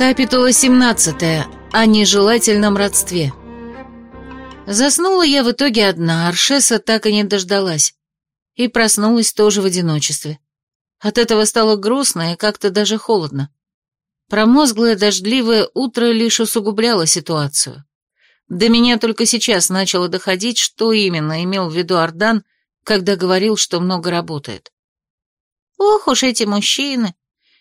Капитула 17. О нежелательном родстве. Заснула я в итоге одна, Аршеса так и не дождалась. И проснулась тоже в одиночестве. От этого стало грустно и как-то даже холодно. Промозглое дождливое утро лишь усугубляло ситуацию. До меня только сейчас начало доходить, что именно имел в виду Ардан, когда говорил, что много работает. Ох уж эти мужчины!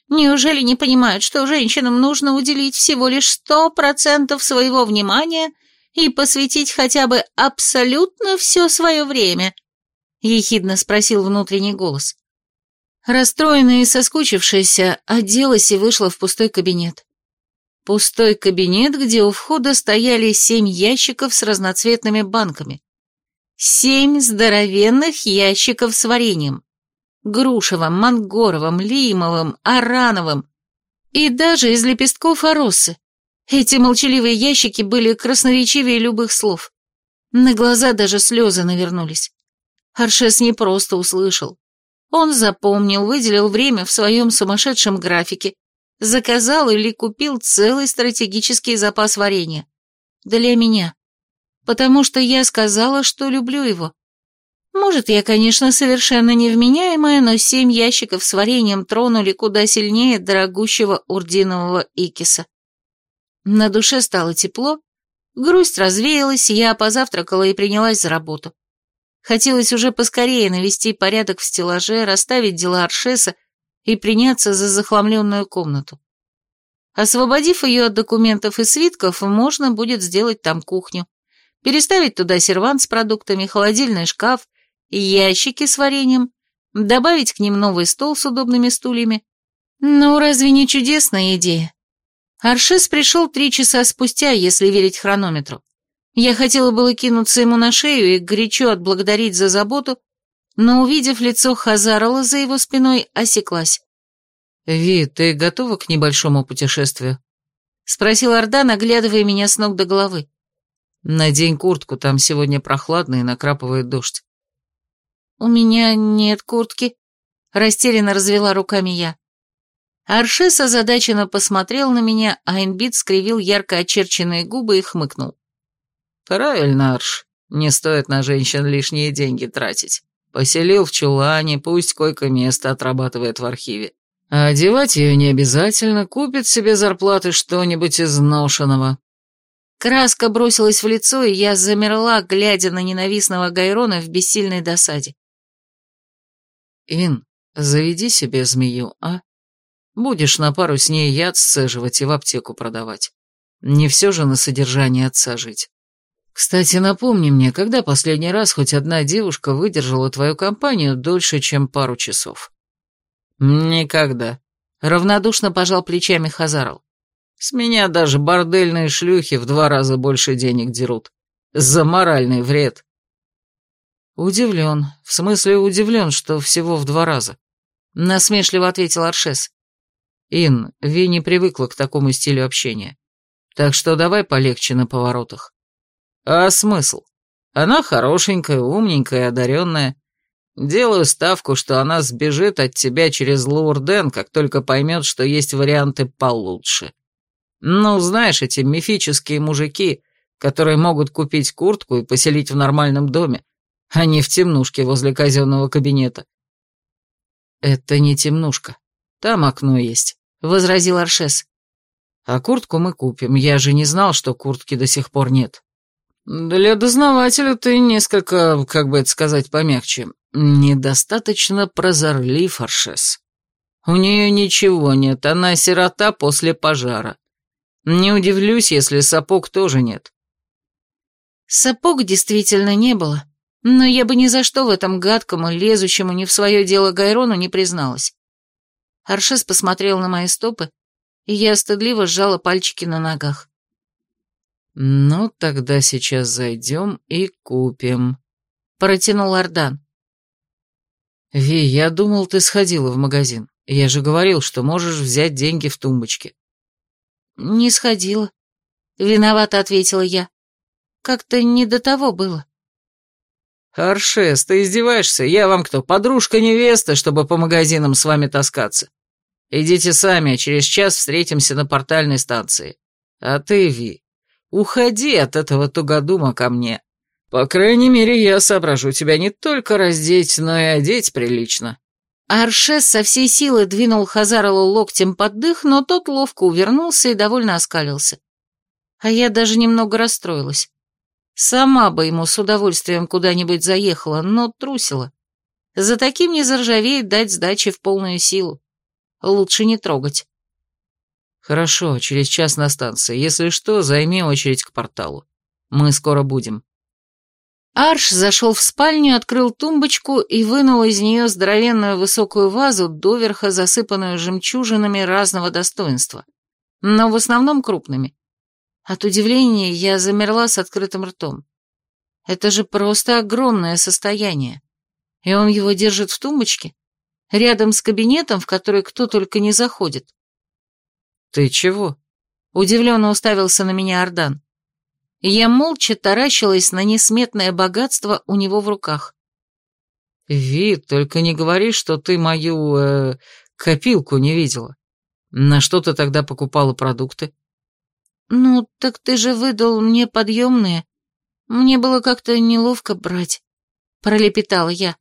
Неужели не понимают, что женщинам нужно уделить всего лишь сто процентов своего внимания и посвятить хотя бы абсолютно все свое время?» — ехидно спросил внутренний голос. Расстроенная и соскучившаяся, оделась и вышла в пустой кабинет. Пустой кабинет, где у входа стояли семь ящиков с разноцветными банками. Семь здоровенных ящиков с вареньем. Грушевым, Мангоровым, Лимовым, Арановым и даже из лепестков оросы. Эти молчаливые ящики были красноречивее любых слов. На глаза даже слезы навернулись. Аршес не просто услышал. Он запомнил, выделил время в своем сумасшедшем графике, заказал или купил целый стратегический запас варенья. Для меня. Потому что я сказала, что люблю его. Может, я, конечно, совершенно невменяемая, но семь ящиков с вареньем тронули куда сильнее дорогущего урдинового икиса. На душе стало тепло, грусть развеялась, я позавтракала и принялась за работу. Хотелось уже поскорее навести порядок в стеллаже, расставить дела Аршеса и приняться за захламленную комнату. Освободив ее от документов и свитков, можно будет сделать там кухню, переставить туда сервант с продуктами, холодильный шкаф, ящики с вареньем, добавить к ним новый стол с удобными стульями. Ну, разве не чудесная идея? Аршес пришел три часа спустя, если верить хронометру. Я хотела было кинуться ему на шею и горячо отблагодарить за заботу, но, увидев лицо Хазарала за его спиной, осеклась. «Ви, ты готова к небольшому путешествию?» — спросил Ордан, оглядывая меня с ног до головы. «Надень куртку, там сегодня прохладно и накрапывает дождь». «У меня нет куртки», — растерянно развела руками я. Аршес озадаченно посмотрел на меня, а Инбит скривил ярко очерченные губы и хмыкнул. «Правильно, Арш, не стоит на женщин лишние деньги тратить. Поселил в чулане, пусть койко-место отрабатывает в архиве. А одевать ее не обязательно, купит себе зарплаты что-нибудь изношенного». Краска бросилась в лицо, и я замерла, глядя на ненавистного Гайрона в бессильной досаде. «Ин, заведи себе змею, а? Будешь на пару с ней яд сцеживать и в аптеку продавать. Не все же на содержание отца жить. Кстати, напомни мне, когда последний раз хоть одна девушка выдержала твою компанию дольше, чем пару часов?» «Никогда», — равнодушно пожал плечами Хазарл. «С меня даже бордельные шлюхи в два раза больше денег дерут. За моральный вред». «Удивлен. В смысле удивлен, что всего в два раза», — насмешливо ответил Аршес. «Ин, Ви не привыкла к такому стилю общения. Так что давай полегче на поворотах». «А смысл? Она хорошенькая, умненькая, одаренная. Делаю ставку, что она сбежит от тебя через Лурден, как только поймет, что есть варианты получше. Ну, знаешь, эти мифические мужики, которые могут купить куртку и поселить в нормальном доме, а не в темнушке возле казенного кабинета. «Это не темнушка. Там окно есть», — возразил Аршес. «А куртку мы купим. Я же не знал, что куртки до сих пор нет». «Для дознавателя ты несколько, как бы это сказать помягче, недостаточно прозорлив, Аршес. У нее ничего нет, она сирота после пожара. Не удивлюсь, если сапог тоже нет». Сапог действительно не было, но я бы ни за что в этом гадкому, лезущему не в свое дело Гайрону не призналась. Аршес посмотрел на мои стопы, и я стыдливо сжала пальчики на ногах. «Ну, тогда сейчас зайдем и купим», — протянул Ардан. «Ви, я думал, ты сходила в магазин. Я же говорил, что можешь взять деньги в тумбочке». «Не сходила», — виновато ответила я. «Как-то не до того было». «Аршес, ты издеваешься? Я вам кто, подружка-невеста, чтобы по магазинам с вами таскаться?» Идите сами, а через час встретимся на портальной станции. А ты, Ви, уходи от этого тугодума ко мне. По крайней мере, я соображу тебя не только раздеть, но и одеть прилично». Аршес со всей силы двинул Хазаралу локтем под дых, но тот ловко увернулся и довольно оскалился. А я даже немного расстроилась. Сама бы ему с удовольствием куда-нибудь заехала, но трусила. За таким не заржавеет дать сдачи в полную силу. Лучше не трогать. Хорошо, через час на станции. Если что, займи очередь к порталу. Мы скоро будем. Арш зашел в спальню, открыл тумбочку и вынул из нее здоровенную высокую вазу, доверха засыпанную жемчужинами разного достоинства, но в основном крупными. От удивления я замерла с открытым ртом. Это же просто огромное состояние. И он его держит в тумбочке, рядом с кабинетом, в который кто только не заходит. «Ты чего?» — удивленно уставился на меня Ардан. Я молча таращилась на несметное богатство у него в руках. «Вид, только не говори, что ты мою, э, копилку не видела. На что ты тогда покупала продукты?» «Ну, так ты же выдал мне подъемные. Мне было как-то неловко брать», — пролепетала я.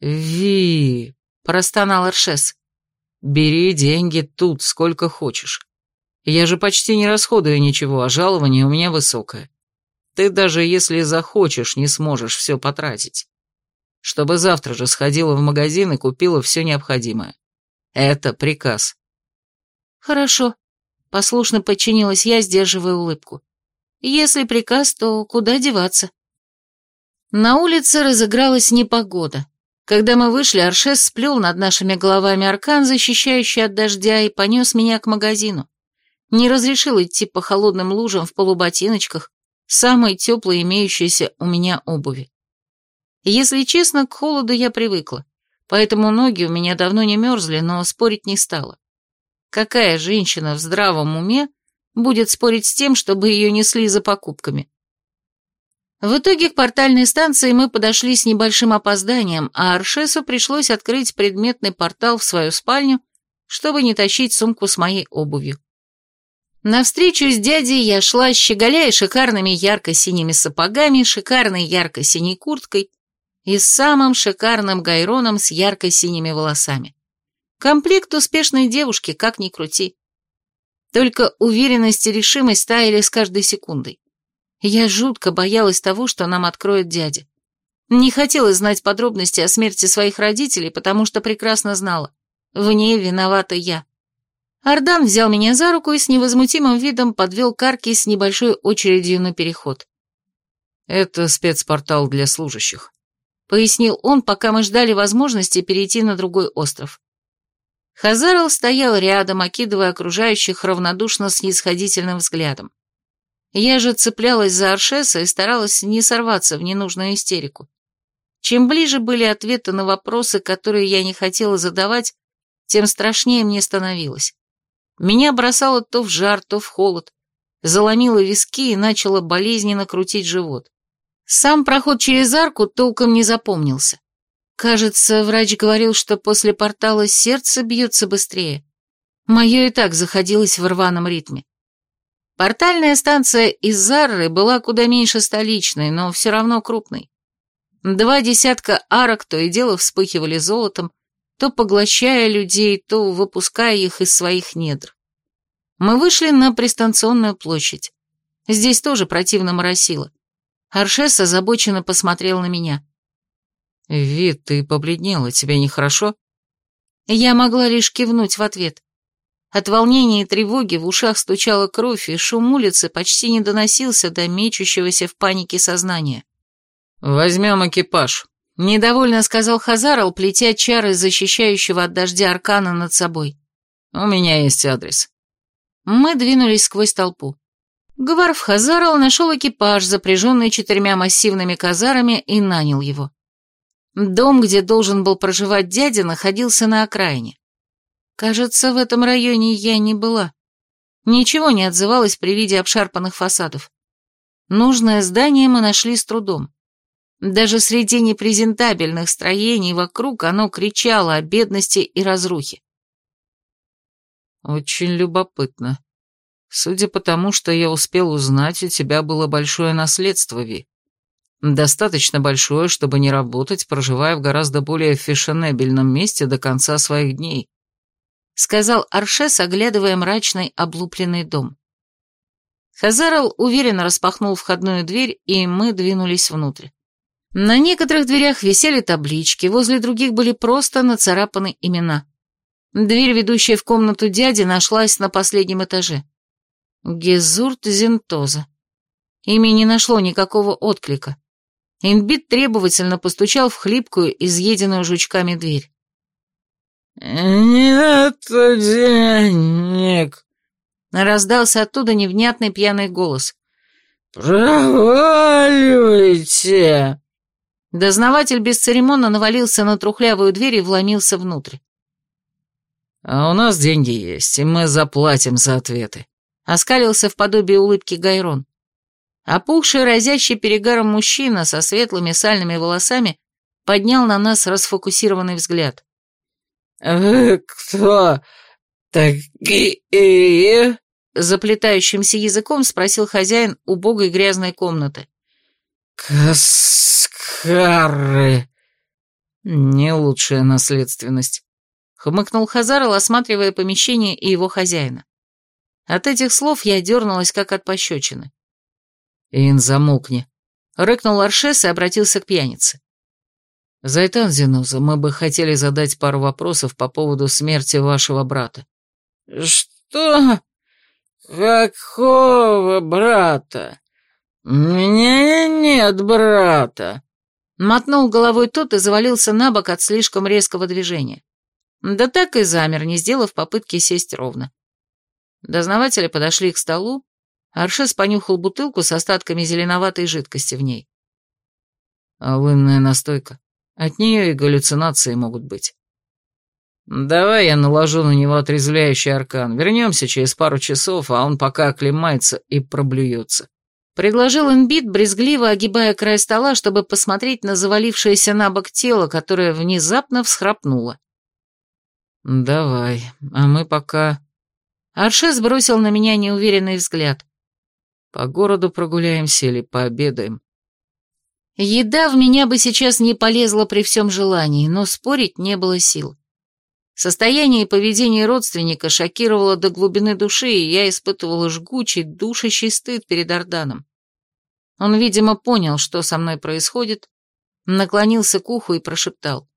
«Ви», — простонал Аршес, — «бери деньги тут, сколько хочешь. Я же почти не расходую ничего, а жалование у меня высокое. Ты даже если захочешь, не сможешь все потратить. Чтобы завтра же сходила в магазин и купила все необходимое. Это приказ. Хорошо. Послушно подчинилась я, сдерживая улыбку. Если приказ, то куда деваться? На улице разыгралась непогода. Когда мы вышли, Аршес сплел над нашими головами аркан, защищающий от дождя, и понес меня к магазину не разрешил идти по холодным лужам в полуботиночках, самой теплой имеющейся у меня обуви. Если честно, к холоду я привыкла, поэтому ноги у меня давно не мерзли, но спорить не стала. Какая женщина в здравом уме будет спорить с тем, чтобы ее несли за покупками? В итоге к портальной станции мы подошли с небольшим опозданием, а Аршесу пришлось открыть предметный портал в свою спальню, чтобы не тащить сумку с моей обувью. На встречу с дядей я шла, щеголяя шикарными ярко-синими сапогами, шикарной ярко-синей курткой и самым шикарным гайроном с ярко-синими волосами. Комплект успешной девушки, как ни крути. Только уверенность и решимость таяли с каждой секундой. Я жутко боялась того, что нам откроет дядя. Не хотела знать подробности о смерти своих родителей, потому что прекрасно знала. В ней виновата я. Ардан взял меня за руку и с невозмутимым видом подвел к арке с небольшой очередью на переход. «Это спецпортал для служащих», — пояснил он, пока мы ждали возможности перейти на другой остров. Хазарл стоял рядом, окидывая окружающих равнодушно снисходительным взглядом. Я же цеплялась за Аршеса и старалась не сорваться в ненужную истерику. Чем ближе были ответы на вопросы, которые я не хотела задавать, тем страшнее мне становилось. Меня бросало то в жар, то в холод, заломило виски и начало болезненно крутить живот. Сам проход через арку толком не запомнился. Кажется, врач говорил, что после портала сердце бьется быстрее. Мое и так заходилось в рваном ритме. Портальная станция из Зарры была куда меньше столичной, но все равно крупной. Два десятка арок то и дело вспыхивали золотом, то поглощая людей, то выпуская их из своих недр. Мы вышли на пристанционную площадь. Здесь тоже противно моросило. Аршес озабоченно посмотрел на меня. «Вид, ты побледнела, тебе нехорошо?» Я могла лишь кивнуть в ответ. От волнения и тревоги в ушах стучала кровь, и шум улицы почти не доносился до мечущегося в панике сознания. «Возьмем экипаж», Недовольно сказал Хазарл, плетя чары защищающего от дождя аркана над собой. «У меня есть адрес». Мы двинулись сквозь толпу. Гварф Хазарл нашел экипаж, запряженный четырьмя массивными казарами, и нанял его. Дом, где должен был проживать дядя, находился на окраине. Кажется, в этом районе я не была. Ничего не отзывалось при виде обшарпанных фасадов. Нужное здание мы нашли с трудом. Даже среди непрезентабельных строений вокруг оно кричало о бедности и разрухе. Очень любопытно. Судя по тому, что я успел узнать, у тебя было большое наследство, Ви. Достаточно большое, чтобы не работать, проживая в гораздо более фешенебельном месте до конца своих дней», — сказал Аршес, оглядывая мрачный облупленный дом. Хазарл уверенно распахнул входную дверь, и мы двинулись внутрь. На некоторых дверях висели таблички, возле других были просто нацарапаны имена. Дверь, ведущая в комнату дяди, нашлась на последнем этаже. Гезурт Зентоза. Имя не нашло никакого отклика. Инбит требовательно постучал в хлипкую, изъеденную жучками дверь. «Нет денег!» Раздался оттуда невнятный пьяный голос. «Проваливайте!» Дознаватель бесцеремонно навалился на трухлявую дверь и вломился внутрь. «А у нас деньги есть, и мы заплатим за ответы», — оскалился в подобии улыбки Гайрон. Опухший, разящий перегаром мужчина со светлыми сальными волосами поднял на нас расфокусированный взгляд. «Вы кто такие?» Заплетающимся языком спросил хозяин убогой грязной комнаты. «Каскары!» «Не лучшая наследственность», — хмыкнул Хазарл, осматривая помещение и его хозяина. От этих слов я дернулась, как от пощечины. «Ин, замолкни», — рыкнул Аршес и обратился к пьянице. «Зайтан Зинуза, мы бы хотели задать пару вопросов по поводу смерти вашего брата». «Что? Какого брата? У меня нет брата!» Мотнул головой тот и завалился на бок от слишком резкого движения. Да так и замер, не сделав попытки сесть ровно. Дознаватели подошли к столу, Аршес понюхал бутылку с остатками зеленоватой жидкости в ней. Алынная настойка. От нее и галлюцинации могут быть. Давай я наложу на него отрезвляющий аркан. Вернемся через пару часов, а он пока оклемается и проблюется. Предложил Инбит, брезгливо огибая край стола, чтобы посмотреть на завалившееся на бок тело, которое внезапно всхрапнуло. «Давай, а мы пока...» Аршес бросил на меня неуверенный взгляд. «По городу прогуляемся или пообедаем?» Еда в меня бы сейчас не полезла при всем желании, но спорить не было сил. Состояние и поведение родственника шокировало до глубины души, и я испытывала жгучий, душащий стыд перед Орданом. Он, видимо, понял, что со мной происходит, наклонился к уху и прошептал.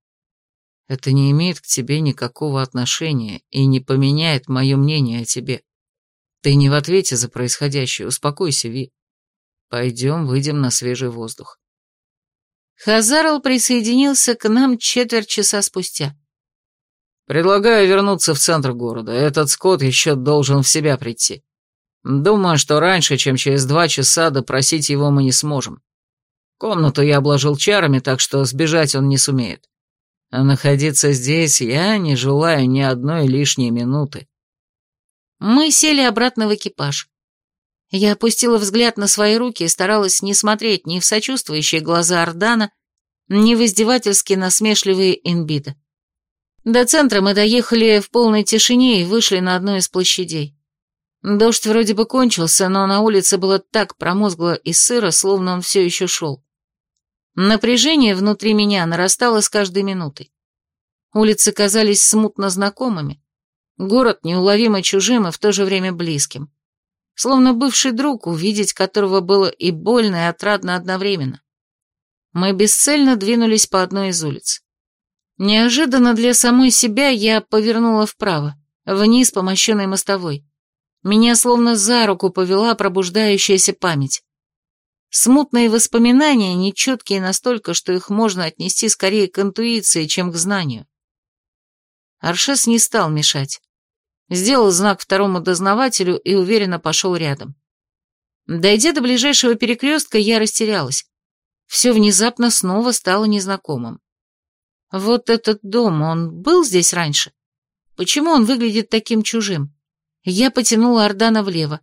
«Это не имеет к тебе никакого отношения и не поменяет мое мнение о тебе. Ты не в ответе за происходящее, успокойся, Ви. Пойдем, выйдем на свежий воздух». Хазарл присоединился к нам четверть часа спустя. «Предлагаю вернуться в центр города. Этот скот еще должен в себя прийти. Думаю, что раньше, чем через два часа, допросить его мы не сможем. Комнату я обложил чарами, так что сбежать он не сумеет. А находиться здесь я не желаю ни одной лишней минуты». Мы сели обратно в экипаж. Я опустила взгляд на свои руки и старалась не смотреть ни в сочувствующие глаза Ордана, ни в издевательски насмешливые инбиты. До центра мы доехали в полной тишине и вышли на одну из площадей. Дождь вроде бы кончился, но на улице было так промозгло и сыро, словно он все еще шел. Напряжение внутри меня нарастало с каждой минутой. Улицы казались смутно знакомыми, город неуловимо чужим и в то же время близким словно бывший друг, увидеть которого было и больно, и отрадно одновременно. Мы бесцельно двинулись по одной из улиц. Неожиданно для самой себя я повернула вправо, вниз по мощенной мостовой. Меня словно за руку повела пробуждающаяся память. Смутные воспоминания, нечеткие настолько, что их можно отнести скорее к интуиции, чем к знанию. Аршес не стал мешать. Сделал знак второму дознавателю и уверенно пошел рядом. Дойдя до ближайшего перекрестка, я растерялась. Все внезапно снова стало незнакомым. Вот этот дом, он был здесь раньше? Почему он выглядит таким чужим? Я потянула Ордана влево,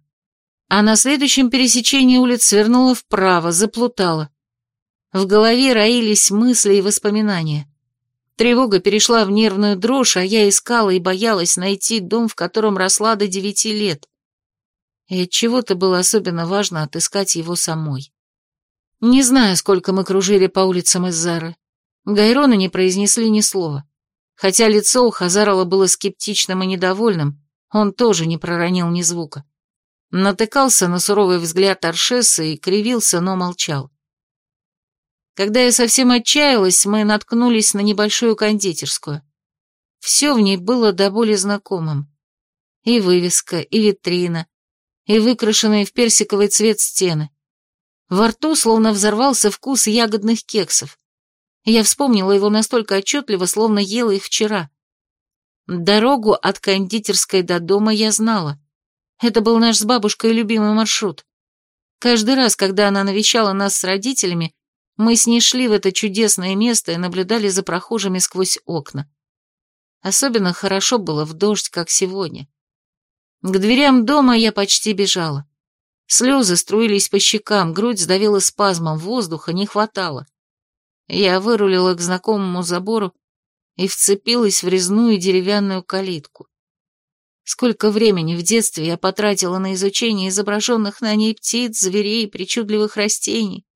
а на следующем пересечении улиц свернула вправо, заплутала. В голове роились мысли и воспоминания. Тревога перешла в нервную дрожь, а я искала и боялась найти дом, в котором росла до девяти лет. И чего то было особенно важно отыскать его самой. Не знаю, сколько мы кружили по улицам из Зары. Гайроны не произнесли ни слова. Хотя лицо у Хазарала было скептичным и недовольным, он тоже не проронил ни звука. Натыкался на суровый взгляд Аршеса и кривился, но молчал. Когда я совсем отчаялась, мы наткнулись на небольшую кондитерскую. Все в ней было до боли знакомым. И вывеска, и витрина, и выкрашенные в персиковый цвет стены. Во рту словно взорвался вкус ягодных кексов. Я вспомнила его настолько отчетливо, словно ела их вчера. Дорогу от кондитерской до дома я знала. Это был наш с бабушкой любимый маршрут. Каждый раз, когда она навещала нас с родителями, мы с ней шли в это чудесное место и наблюдали за прохожими сквозь окна. Особенно хорошо было в дождь, как сегодня. К дверям дома я почти бежала. Слезы струились по щекам, грудь сдавила спазмом, воздуха не хватало. Я вырулила к знакомому забору и вцепилась в резную деревянную калитку. Сколько времени в детстве я потратила на изучение изображенных на ней птиц, зверей, причудливых растений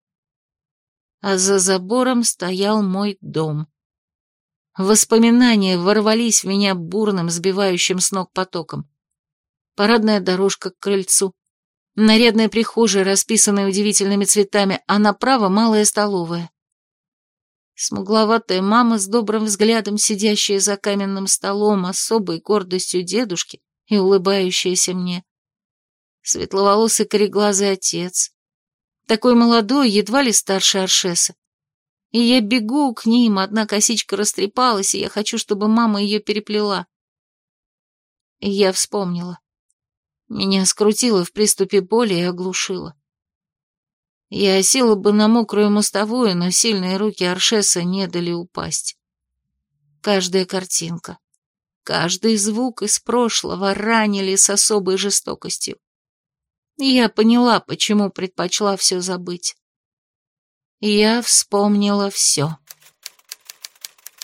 а за забором стоял мой дом. Воспоминания ворвались в меня бурным, сбивающим с ног потоком. Парадная дорожка к крыльцу, нарядная прихожая, расписанная удивительными цветами, а направо малая столовая. Смугловатая мама с добрым взглядом, сидящая за каменным столом, особой гордостью дедушки и улыбающаяся мне. Светловолосый кореглазый отец, такой молодой, едва ли старше Аршеса. И я бегу к ним, одна косичка растрепалась, и я хочу, чтобы мама ее переплела. И я вспомнила. Меня скрутило в приступе боли и оглушило. Я осела бы на мокрую мостовую, но сильные руки Аршеса не дали упасть. Каждая картинка, каждый звук из прошлого ранили с особой жестокостью. Я поняла, почему предпочла все забыть. Я вспомнила все.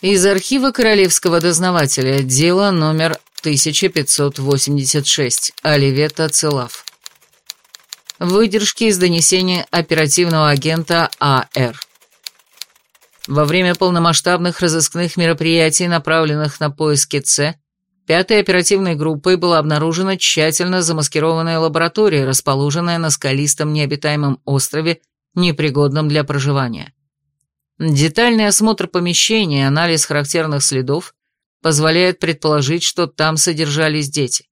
Из архива Королевского дознавателя, дело номер 1586, Оливета Целав. Выдержки из донесения оперативного агента А.Р. Во время полномасштабных разыскных мероприятий, направленных на поиски Ц, Пятой оперативной группой была обнаружена тщательно замаскированная лаборатория, расположенная на скалистом необитаемом острове, непригодном для проживания. Детальный осмотр помещения и анализ характерных следов позволяет предположить, что там содержались дети.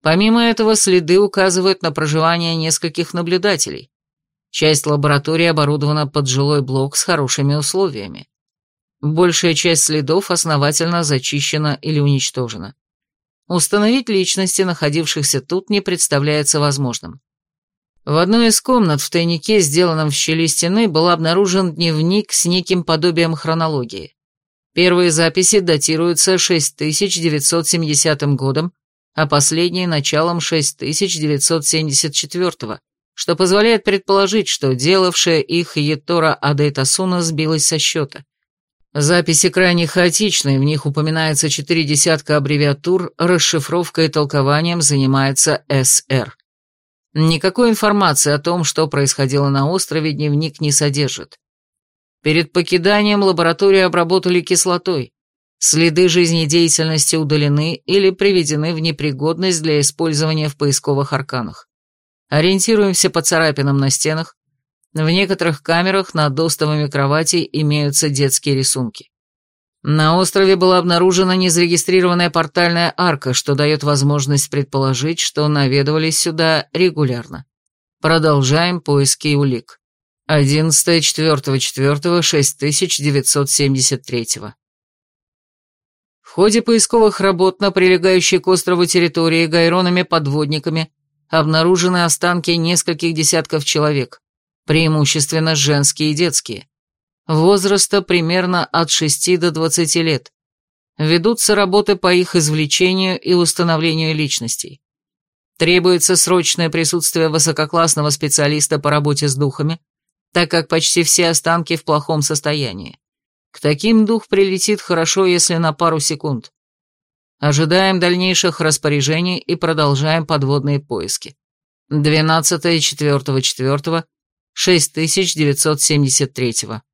Помимо этого, следы указывают на проживание нескольких наблюдателей. Часть лаборатории оборудована под жилой блок с хорошими условиями. Большая часть следов основательно зачищена или уничтожена. Установить личности, находившихся тут, не представляется возможным. В одной из комнат в тайнике, сделанном в щели стены, был обнаружен дневник с неким подобием хронологии. Первые записи датируются 6970 годом, а последние – началом 6974, что позволяет предположить, что делавшая их Етора Адейтасуна сбилась со счета. Записи крайне хаотичные, в них упоминается четыре десятка аббревиатур, расшифровкой и толкованием занимается СР. Никакой информации о том, что происходило на острове, дневник не содержит. Перед покиданием лабораторию обработали кислотой. Следы жизнедеятельности удалены или приведены в непригодность для использования в поисковых арканах. Ориентируемся по царапинам на стенах, в некоторых камерах над достовами кроватей имеются детские рисунки. На острове была обнаружена незарегистрированная портальная арка, что дает возможность предположить, что наведывались сюда регулярно. Продолжаем поиски улик. 11.04.4.6973. В ходе поисковых работ на прилегающей к острову территории гайронами-подводниками обнаружены останки нескольких десятков человек преимущественно женские и детские, возраста примерно от 6 до 20 лет. Ведутся работы по их извлечению и установлению личностей. Требуется срочное присутствие высококлассного специалиста по работе с духами, так как почти все останки в плохом состоянии. К таким дух прилетит хорошо, если на пару секунд. Ожидаем дальнейших распоряжений и продолжаем подводные поиски. 12 4 4 6973